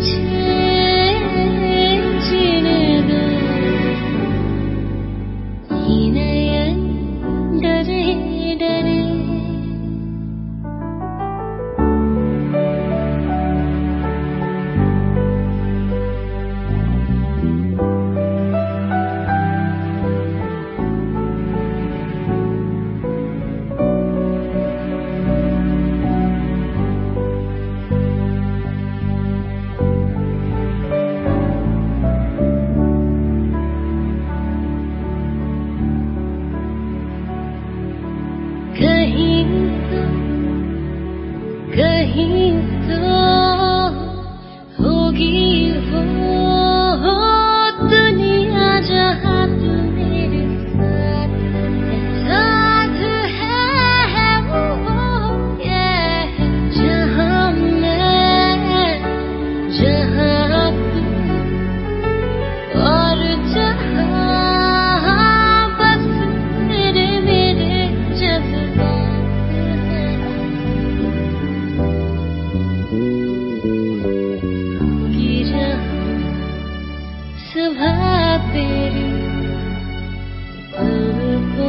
情。कहीं कहीं dalam hati. Pelukku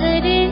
हरे